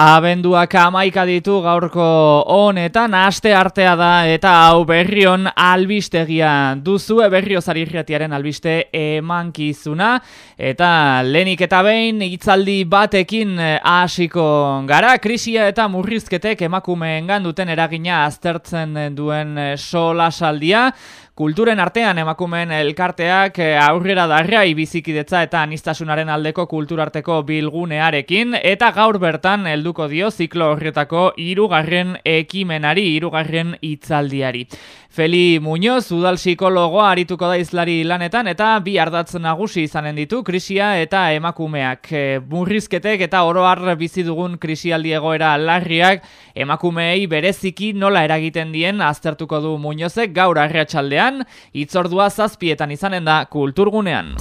Abenduak amaika ditu gaurko honetan, aste artea da eta hau berrion albistegia duzu, berrio zarirriatiaren albiste emankizuna. Eta lenik eta behin hitzaldi batekin hasiko gara, krisia eta murrizketek emakumeen ganduten eragina aztertzen duen sola saldia. Kulturen artean emakumeen elkarteak eh, aurrera darrai bizikidetza eta anistasunaren aldeko kulturarteko bilgunearekin eta gaur bertan helduko dio ziklo horretako hirugarren ekimenari, hirugarren hitzaldiari. Feli Muñoz, udal psikologoa arituko da izlari lanetan eta bi ardatz nagusi izanen ditu krisia eta emakumeak. E, murrizketek eta oroar bizi dugun krisialdi egoera larriak emakumeei bereziki nola eragiten dien aztertuko du Muñozek gaur arratsaldean itzordua zazpietan izanen da kulturgunean.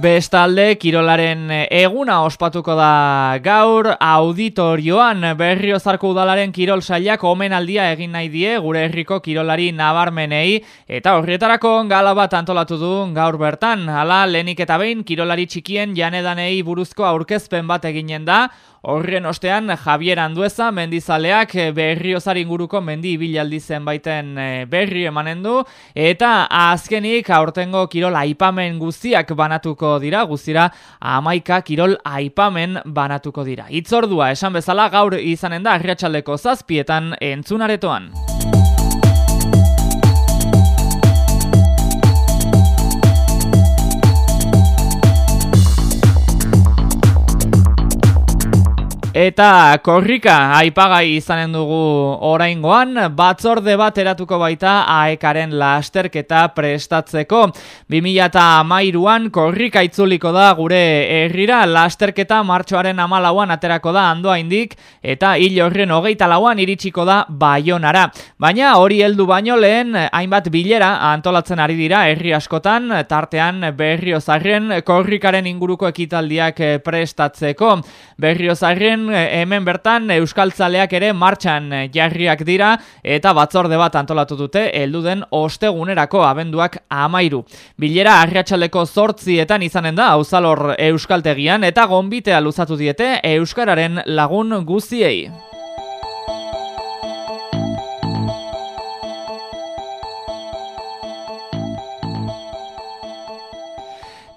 Bestalde, Kirolaren eguna ospatuko da gaur, auditorioan berrio zarko udalaren Kirol sailak omenaldia egin nahi die gure herriko Kirolari nabarmenei, eta horrietarako gala bat antolatu du gaur bertan, hala lehenik eta behin Kirolari txikien janedanei buruzko aurkezpen bat eginen da, Horren ostean, Javier Andueza, mendizaleak eh, berriozar inguruko mendi ibilaldi zenbaiten eh, berri emanen du, eta azkenik aurtengo kirol aipamen guztiak banatuko dira, guztira amaika kirol aipamen banatuko dira. Itzordua, esan bezala gaur izanen da, arriatxaldeko zazpietan entzunaretoan. Eta korrika aipagai izanen dugu oraingoan batzorde bat eratuko baita aekaren lasterketa prestatzeko. 2008an korrika itzuliko da gure herrira lasterketa martxoaren amalauan aterako da andoa indik eta hil horren hogeita lauan iritsiko da baionara. Baina hori heldu baino lehen hainbat bilera antolatzen ari dira herri askotan tartean berriozarren korrikaren inguruko ekitaldiak prestatzeko. Berriozarren hemen bertan euskaltzaleak ere martxan jarriak dira eta batzorde bat antolatu dute elduden ostegunerako abenduak amairu. Bilera arriatxaleko zortzietan izanen da hauzalor euskaltegian eta gonbitea luzatu diete euskararen lagun guziei.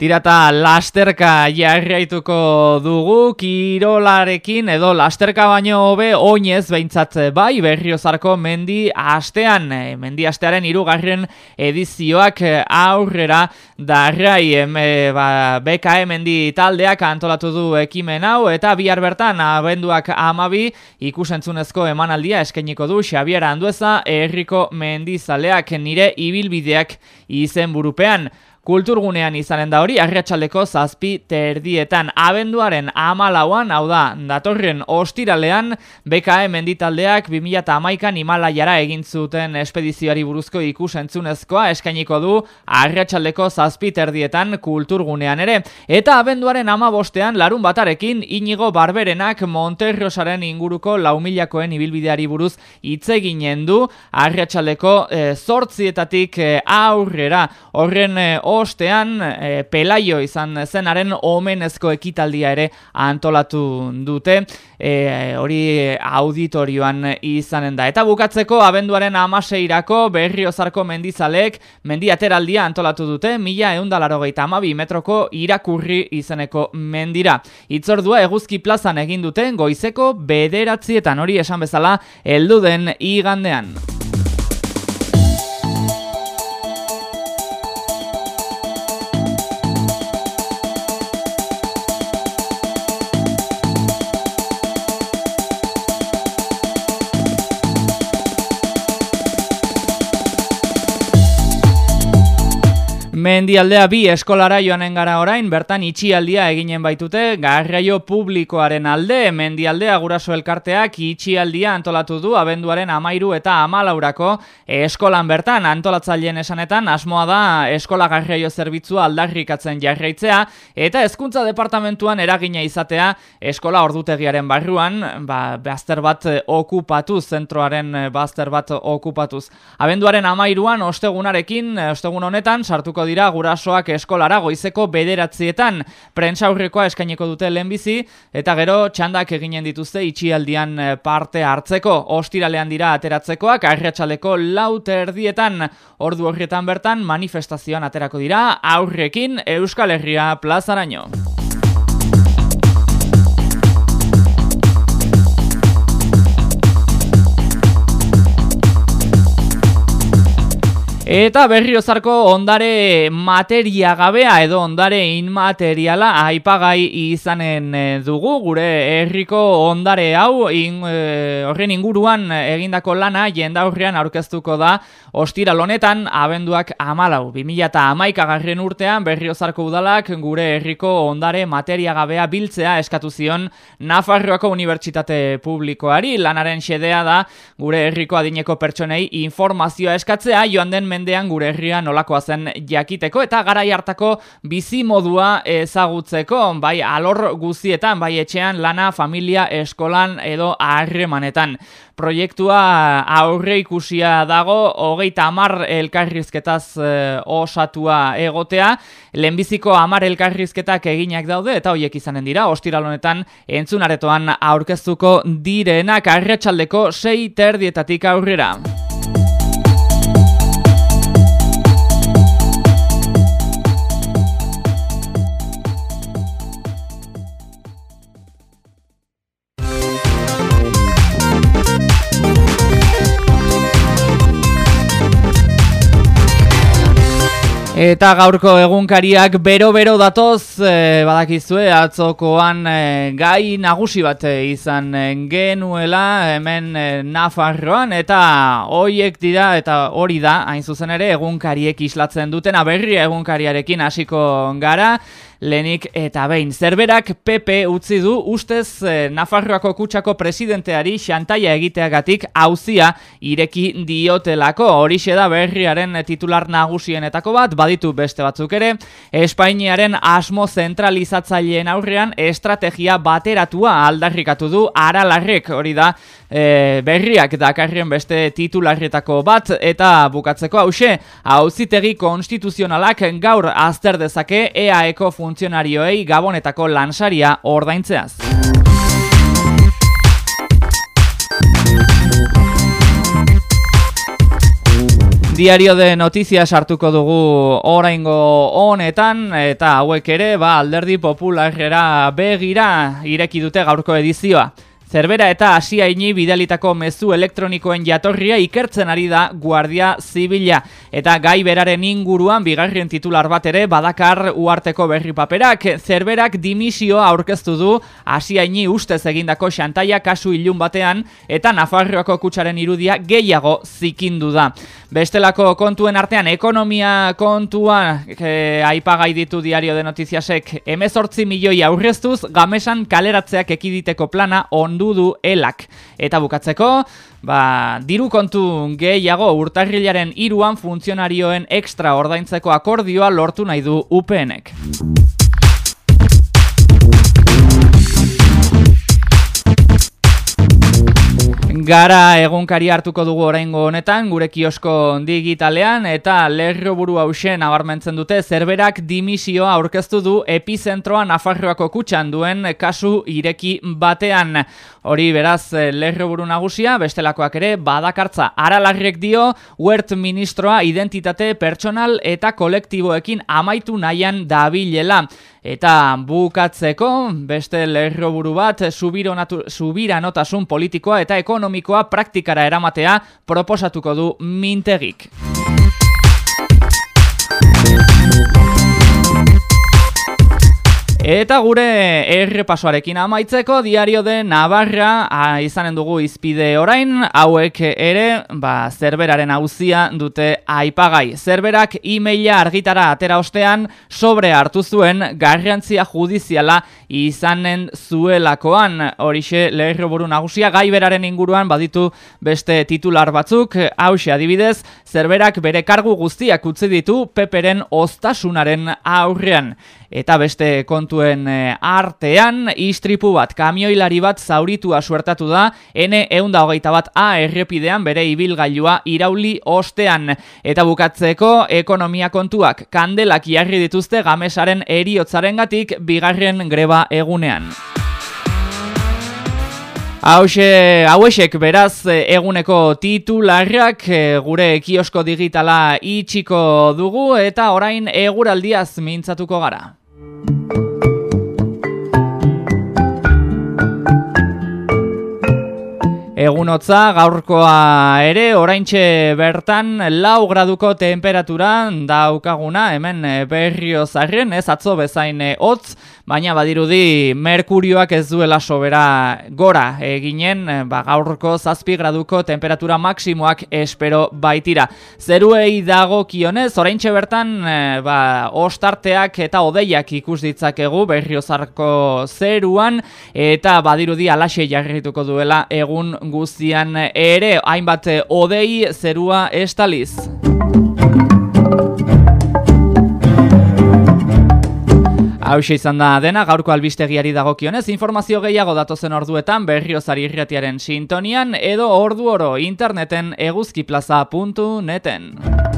Tirata lasterka jarraituko dugu kirolarekin edo lasterka baino hobe oinez behintzat bai berriozarko mendi astean e, mendi astearen irugarren edizioak aurrera darrai e, ba, BKE mendi taldeak antolatu du ekimen hau eta bihar bertan abenduak amabi ikusentzunezko emanaldia eskeniko du Xabier Andueza herriko mendizaleak nire ibilbideak izen burupean Kulturgunean izanen da hori, arratsaldeko zazpi terdietan. Abenduaren amalauan, hau da, datorren ostiralean, BKE menditaldeak 2008an Himalaiara egin zuten espedizioari buruzko ikusentzunezkoa eskainiko du arratsaldeko zazpi terdietan kulturgunean ere. Eta abenduaren ama bostean, larun batarekin, inigo barberenak Monterrosaren inguruko laumilakoen ibilbideari buruz itzeginen du arratsaldeko e, zortzietatik e, aurrera. Horren e, ostean e, pelaio izan zenaren omenezko ekitaldia ere antolatu dute e, hori auditorioan izanen da. Eta bukatzeko abenduaren amaseirako berriozarko mendizalek mendiateraldia antolatu dute mila eundalaro gehieta metroko irakurri izeneko mendira. Itzordua eguzki plazan egin duten goizeko bederatzietan hori esan bezala elduden igandean. Mendialdea bi eskolara joanen gara orain, bertan itxialdia eginen baitute, garraio publikoaren alde, mendialdea guraso elkarteak itxialdia antolatu du, abenduaren amairu eta amalaurako eskolan bertan, antolatzaileen esanetan, asmoa da eskola garraio zerbitzua aldarrikatzen jarraitzea, eta hezkuntza departamentuan eragina izatea eskola ordutegiaren barruan, ba, bazter bat okupatuz, zentroaren bazter bat okupatuz. Abenduaren amairuan, ostegunarekin, ostegun honetan, sartuko dira gurasoak eskolara goizeko bederatzietan. Prentsa aurrekoa eskaineko dute lehenbizi eta gero txandak eginen dituzte itxialdian eh, parte hartzeko. Ostiralean dira ateratzekoak arratsaleko lau terdietan ordu horrietan bertan manifestazioan aterako dira aurrekin Euskal Herria plazaraino. Eta berriozarko ondare materia gabea edo ondare inmateriala aipagai izanen eh, dugu. Gure herriko ondare hau in, e, horren inguruan egindako lana jendaurrean aurkeztuko da ostiral honetan abenduak amalau. 2000 eta urtean berriozarko udalak gure herriko ondare materia gabea biltzea eskatu zion Nafarroako Unibertsitate Publikoari. Lanaren xedea da gure herriko adineko pertsonei informazioa eskatzea. Joan den mendean gure herria nolakoa zen jakiteko eta garai hartako bizi modua ezagutzeko, bai alor guzietan, bai etxean, lana, familia, eskolan edo harremanetan. Proiektua aurre ikusia dago, hogeita amar elkarrizketaz e, osatua egotea, lehenbiziko amar elkarrizketak eginak daude, eta hoiek izanen dira, ostiralonetan entzunaretoan aurkeztuko direnak arretxaldeko sei terdietatik aurrera. Eta gaurko egunkariak bero-bero datoz, e, badakizue, atzokoan e, gai nagusi bat e, izan genuela hemen e, Nafarroan, eta hoiek dira, eta hori da, hain zuzen ere, egunkariek islatzen duten, aberri egunkariarekin hasiko gara, Lenik eta behin, zerberak PP utzi du ustez eh, Nafarroako kutsako presidenteari xantaia egiteagatik hauzia ireki diotelako. Horixe da berriaren titular nagusienetako bat, baditu beste batzuk ere, Espainiaren asmo zentralizatzaileen aurrean estrategia bateratua aldarrikatu du aralarrek. Hori da e, berriak dakarrien beste titularrietako bat. Eta bukatzeko hause, hauzitegi konstituzionalak gaur azter dezake EAEko funtzionarioei gabonetako lansaria ordaintzeaz. Diario de Noticias hartuko dugu oraingo honetan eta hauek ere ba alderdi popularrera begira ireki dute gaurko edizioa. Zerbera eta asiaini bidalitako mezu elektronikoen jatorria ikertzen ari da Guardia Zibila. Eta gai beraren inguruan bigarrien titular bat ere badakar uarteko berri paperak. Zerberak dimisioa aurkeztu du asiaini ustez egindako xantaia kasu ilun batean eta Nafarroako kutsaren irudia gehiago zikindu da. Bestelako kontuen artean ekonomia kontua e, aipagai ditu diario de notiziasek emezortzi milioi aurreztuz gamesan kaleratzeak ekiditeko plana ondu du elak. Eta bukatzeko, ba, diru kontu gehiago urtarrilaren iruan funtzionarioen ekstra ordaintzeko akordioa lortu nahi du UPNek. Gara egunkari hartuko dugu oraingo honetan, gure kiosko digitalean, eta lerro buru hausen abarmentzen dute, zerberak dimisioa aurkeztu du epizentroa Nafarroako kutxan duen kasu ireki batean. Hori beraz lerro buru nagusia, bestelakoak ere, badakartza aralarrek dio, huert ministroa identitate pertsonal eta kolektiboekin amaitu nahian dabilela. Eta bukatzeko, beste lerroburu bat, subira notasun politikoa eta ekonomikoa praktikara eramatea proposatuko du mintegik. Eta gure errepasoarekin amaitzeko diario de Navarra a, izanen dugu izpide orain, hauek ere ba, zerberaren hauzia dute aipagai. Zerberak e-maila argitara atera ostean sobre hartu zuen garrantzia judiziala izanen zuelakoan. Horixe leherro buru nagusia gai beraren inguruan baditu beste titular batzuk, hause adibidez, zerberak bere kargu guztiak utzi ditu peperen oztasunaren aurrean. Eta beste kontuen eh, artean, istripu bat, kamioilari bat zauritua suertatu da, N eunda hogeita bat A errepidean bere ibilgailua irauli ostean. Eta bukatzeko, ekonomia kontuak, kandelak jarri dituzte gamesaren eriotzaren gatik, bigarren greba egunean. Hauxe, hauexek beraz eguneko titularrak gure kiosko digitala itxiko dugu eta orain eguraldiaz mintzatuko gara. Thank you. Egunotza gaurkoa ere oraintxe bertan lau graduko temperatura daukaguna hemen berrio zarren ez atzo bezain hotz baina badirudi Merkurioak ez duela sobera gora eginen, eh, ba, gaurko zazpi graduko temperatura maksimoak espero baitira. Zeruei dago kionez, orain bertan eh, ba, ostarteak eta odeiak ikus ditzakegu berriozarko zeruan, eta badirudi alaxe jarrituko duela egun guztian ere, hainbat odei zerua estaliz. Hau izan da dena, gaurko albistegiari dagokionez, informazio gehiago datozen orduetan berriozari irretiaren sintonian edo ordu oro interneten eguzkiplaza.neten.